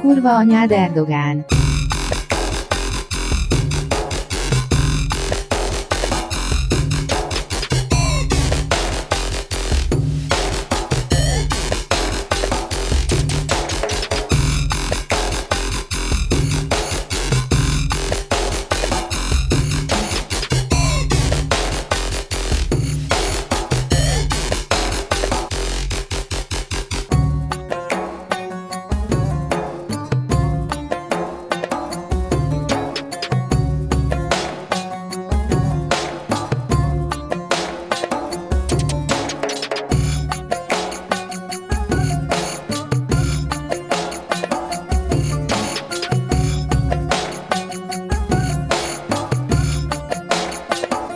Kurva anyád Erdogán.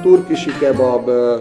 Turkisi kebab, ö,